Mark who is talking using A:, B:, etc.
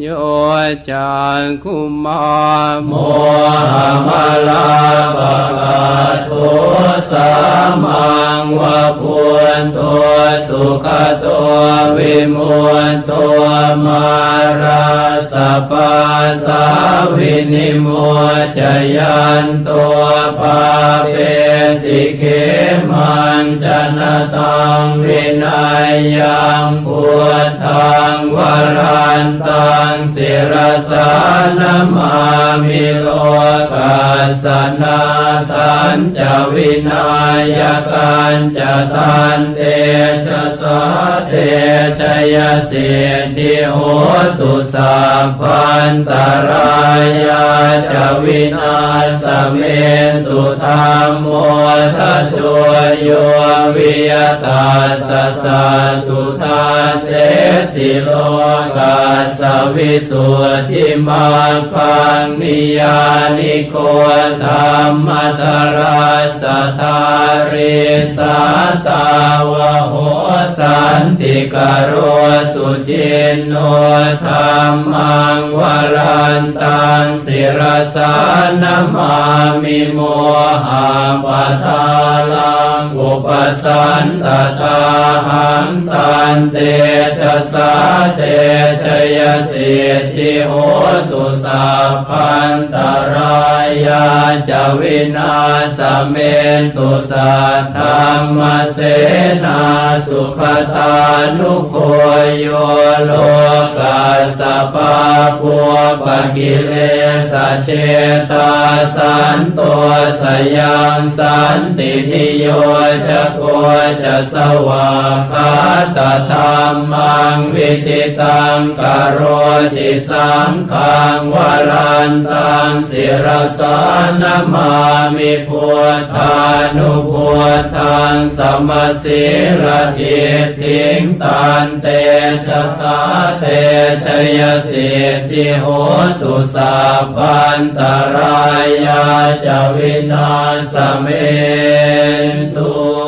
A: โยจางคุมา
B: โมหมลาปะกาโทสามังวะพุนตัว สุขตัววิมุตตัวมาราสปาสาวินิโมจยันตัวปาเปสิเขมันจนตังวินัยยังพุทธังวรันตังศิรสานมามิโลกัสนาตันจะวินัยกันจะตันเตชสะเตชะยสิทิโหตุสัพพันตรายาจวินาสเมตุธรรมโมทัชวยโยวิยตาสสะตุทาเสสิโลกาสวิสุทธิมาคังนิยานิโกธรรมตราสทาริสาตาวะโหสันติกโรสุจินโนธรรมังวรันตังศิรสานมามิโมหะปะทาน อุปสันตตาหังตันเตชะสาเตชยสิทธิโหตุสัพพันตรายาจวินาสเมนตุสัทธรรมเสนาสุขตานุโคโยโลกัสปะปัวปะกิเลสเชตาสันตัวสยังสันตินิโยจะโกจะสวาคาตธรรมังวิติตังกโรติสังขังวรันตังศิรสานมามิพุทธานุพุทธังสมศิรทิทิงตันเตชะสาเตชยสิทธิโหตุสัพพันตรายาจวินาสเมนตุ Cristo.